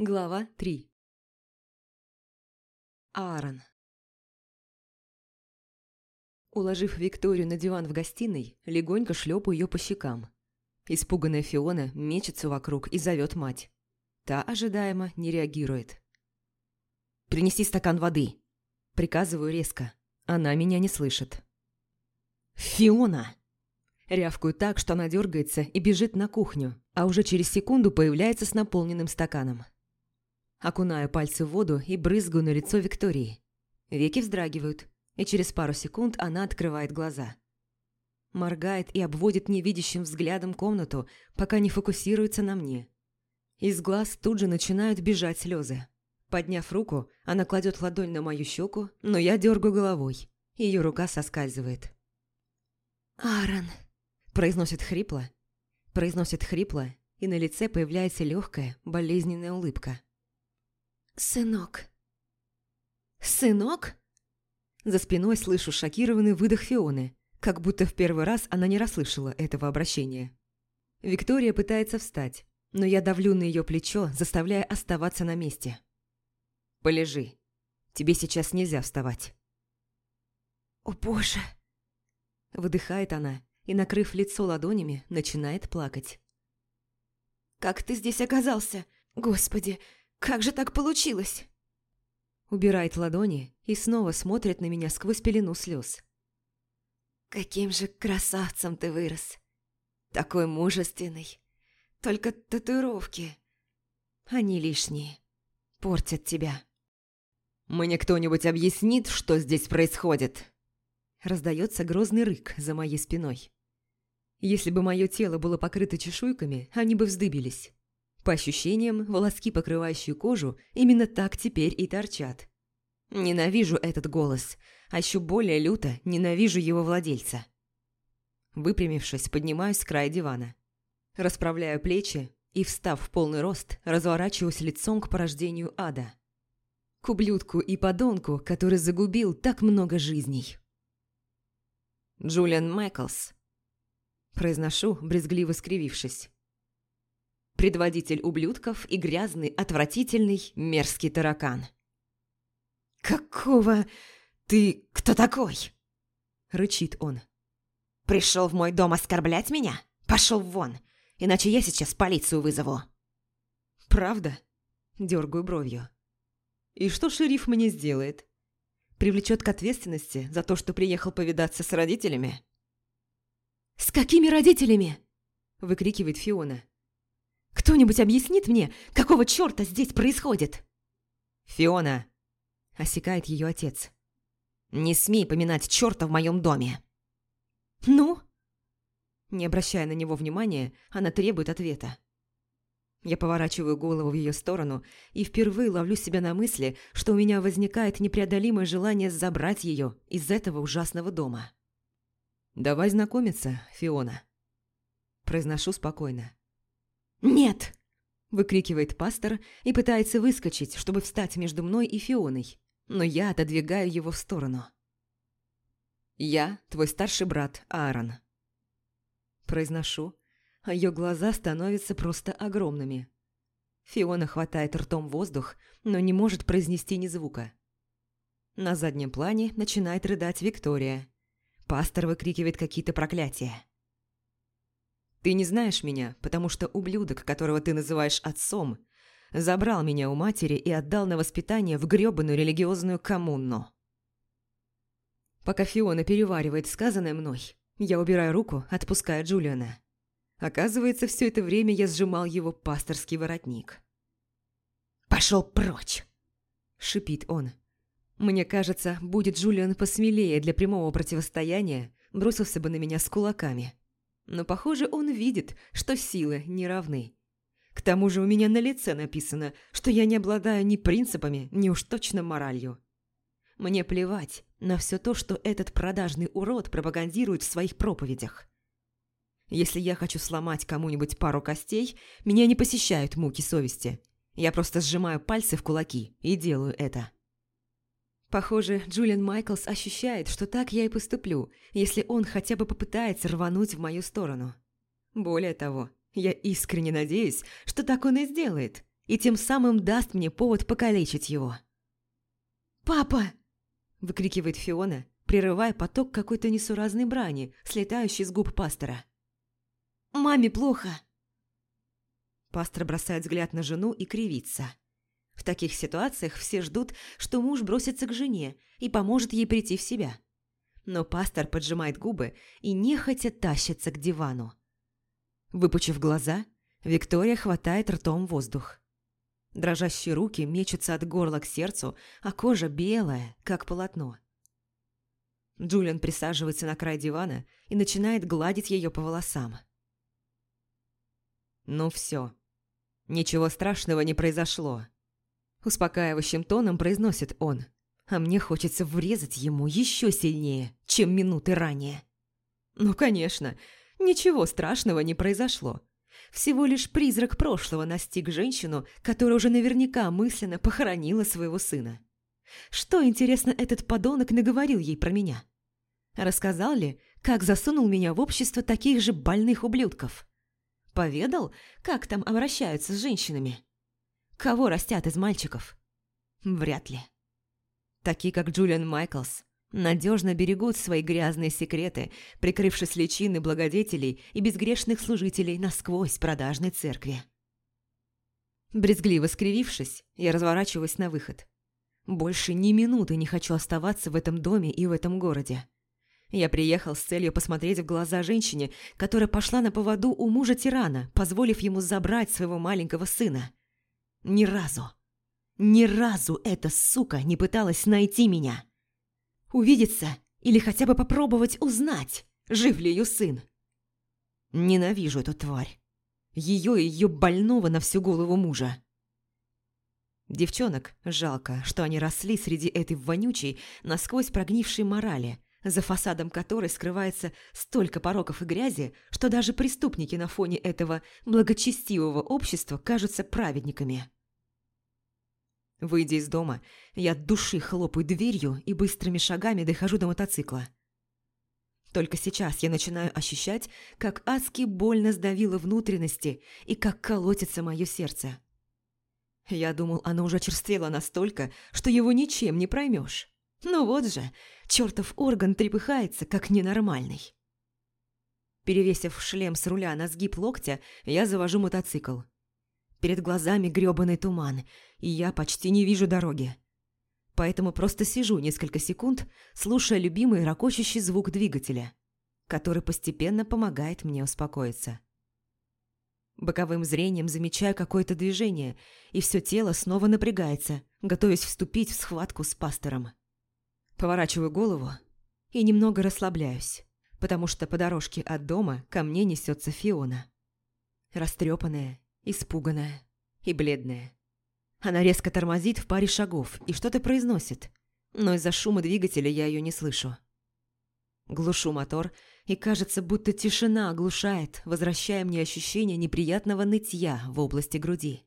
Глава 3 Аарон Уложив Викторию на диван в гостиной, легонько шлепаю ее по щекам. Испуганная Фиона мечется вокруг и зовет мать. Та ожидаемо не реагирует. «Принеси стакан воды!» Приказываю резко. Она меня не слышит. «Фиона!» Рявкаю так, что она дергается и бежит на кухню, а уже через секунду появляется с наполненным стаканом. Окунаю пальцы в воду и брызгаю на лицо Виктории. Веки вздрагивают, и через пару секунд она открывает глаза. Моргает и обводит невидящим взглядом комнату, пока не фокусируется на мне. Из глаз тут же начинают бежать слезы. Подняв руку, она кладет ладонь на мою щеку, но я дергаю головой. Ее рука соскальзывает. «Аарон», – произносит хрипло. Произносит хрипло, и на лице появляется легкая, болезненная улыбка. «Сынок». «Сынок?» За спиной слышу шокированный выдох Фионы, как будто в первый раз она не расслышала этого обращения. Виктория пытается встать, но я давлю на ее плечо, заставляя оставаться на месте. «Полежи. Тебе сейчас нельзя вставать». «О боже!» Выдыхает она и, накрыв лицо ладонями, начинает плакать. «Как ты здесь оказался? Господи, как же так получилось?» Убирает ладони и снова смотрит на меня сквозь пелену слез. «Каким же красавцем ты вырос! Такой мужественный! Только татуировки, они лишние, портят тебя!» «Мне кто-нибудь объяснит, что здесь происходит?» Раздается грозный рык за моей спиной. Если бы мое тело было покрыто чешуйками, они бы вздыбились. По ощущениям, волоски, покрывающие кожу, именно так теперь и торчат. Ненавижу этот голос, а еще более люто ненавижу его владельца. Выпрямившись, поднимаюсь с края дивана. Расправляю плечи и, встав в полный рост, разворачиваюсь лицом к порождению ада. К ублюдку и подонку, который загубил так много жизней. Джулиан Майклс. Произношу, брезгливо скривившись предводитель ублюдков и грязный, отвратительный, мерзкий таракан. «Какого ты... кто такой?» – рычит он. «Пришел в мой дом оскорблять меня? Пошел вон, иначе я сейчас полицию вызову». «Правда?» – дергаю бровью. «И что шериф мне сделает? Привлечет к ответственности за то, что приехал повидаться с родителями?» «С какими родителями?» – выкрикивает Фиона. Кто-нибудь объяснит мне, какого черта здесь происходит?» «Фиона!» – осекает ее отец. «Не смей поминать черта в моем доме!» «Ну?» Не обращая на него внимания, она требует ответа. Я поворачиваю голову в ее сторону и впервые ловлю себя на мысли, что у меня возникает непреодолимое желание забрать ее из этого ужасного дома. «Давай знакомиться, Фиона», – произношу спокойно. «Нет!» – выкрикивает пастор и пытается выскочить, чтобы встать между мной и Фионой, но я отодвигаю его в сторону. «Я твой старший брат Аарон». Произношу, а ее глаза становятся просто огромными. Фиона хватает ртом воздух, но не может произнести ни звука. На заднем плане начинает рыдать Виктория. Пастор выкрикивает какие-то проклятия. Ты не знаешь меня, потому что ублюдок, которого ты называешь отцом, забрал меня у матери и отдал на воспитание в грёбаную религиозную коммуну. Пока Фиона переваривает сказанное мной, я убираю руку, отпуская Джулиана. Оказывается, все это время я сжимал его пасторский воротник. «Пошел прочь!» – шипит он. Мне кажется, будет Джулиан посмелее для прямого противостояния, бросился бы на меня с кулаками – но, похоже, он видит, что силы не равны. К тому же у меня на лице написано, что я не обладаю ни принципами, ни уж точно моралью. Мне плевать на все то, что этот продажный урод пропагандирует в своих проповедях. Если я хочу сломать кому-нибудь пару костей, меня не посещают муки совести. Я просто сжимаю пальцы в кулаки и делаю это. Похоже, Джулиан Майклс ощущает, что так я и поступлю, если он хотя бы попытается рвануть в мою сторону. Более того, я искренне надеюсь, что так он и сделает, и тем самым даст мне повод покалечить его. «Папа!» – выкрикивает Фиона, прерывая поток какой-то несуразной брани, слетающей с губ пастора. «Маме плохо!» Пастор бросает взгляд на жену и кривится. Таких ситуациях все ждут, что муж бросится к жене и поможет ей прийти в себя. Но пастор поджимает губы и нехотя тащится к дивану. Выпучив глаза, Виктория хватает ртом воздух. Дрожащие руки мечутся от горла к сердцу, а кожа белая, как полотно. Джулиан присаживается на край дивана и начинает гладить ее по волосам. «Ну все, ничего страшного не произошло», – успокаивающим тоном произносит он, а мне хочется врезать ему еще сильнее, чем минуты ранее. «Ну, конечно, ничего страшного не произошло. Всего лишь призрак прошлого настиг женщину, которая уже наверняка мысленно похоронила своего сына. Что, интересно, этот подонок наговорил ей про меня? Рассказал ли, как засунул меня в общество таких же больных ублюдков? Поведал, как там обращаются с женщинами? Кого растят из мальчиков? Вряд ли. Такие, как Джулиан Майклс, надежно берегут свои грязные секреты, прикрывшись личины благодетелей и безгрешных служителей насквозь продажной церкви. Брезгливо скривившись, я разворачиваюсь на выход. Больше ни минуты не хочу оставаться в этом доме и в этом городе. Я приехал с целью посмотреть в глаза женщине, которая пошла на поводу у мужа тирана, позволив ему забрать своего маленького сына. Ни разу, ни разу эта сука не пыталась найти меня. Увидеться или хотя бы попробовать узнать, жив ли ее сын. Ненавижу эту тварь. Ее и ее больного на всю голову мужа. Девчонок жалко, что они росли среди этой вонючей, насквозь прогнившей морали, за фасадом которой скрывается столько пороков и грязи, что даже преступники на фоне этого благочестивого общества кажутся праведниками. Выйдя из дома, я от души хлопаю дверью и быстрыми шагами дохожу до мотоцикла. Только сейчас я начинаю ощущать, как адски больно сдавило внутренности и как колотится мое сердце. Я думал, оно уже черствело настолько, что его ничем не проймешь. Ну вот же, чертов орган трепыхается, как ненормальный. Перевесив шлем с руля на сгиб локтя, я завожу мотоцикл. Перед глазами грёбаный туман, и я почти не вижу дороги. Поэтому просто сижу несколько секунд, слушая любимый ракочущий звук двигателя, который постепенно помогает мне успокоиться. Боковым зрением замечаю какое-то движение, и все тело снова напрягается, готовясь вступить в схватку с пастором. Поворачиваю голову и немного расслабляюсь, потому что по дорожке от дома ко мне несется Фиона. Растрепанная испуганная и бледная. Она резко тормозит в паре шагов и что-то произносит, но из-за шума двигателя я ее не слышу. Глушу мотор, и кажется, будто тишина оглушает, возвращая мне ощущение неприятного нытья в области груди.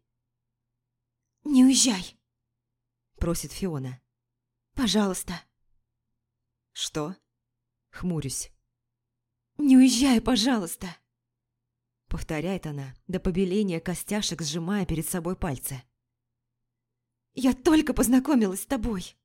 «Не уезжай!» – просит Фиона. «Пожалуйста!» «Что?» – хмурюсь. «Не уезжай, пожалуйста!» Повторяет она, до побеления костяшек сжимая перед собой пальцы. «Я только познакомилась с тобой!»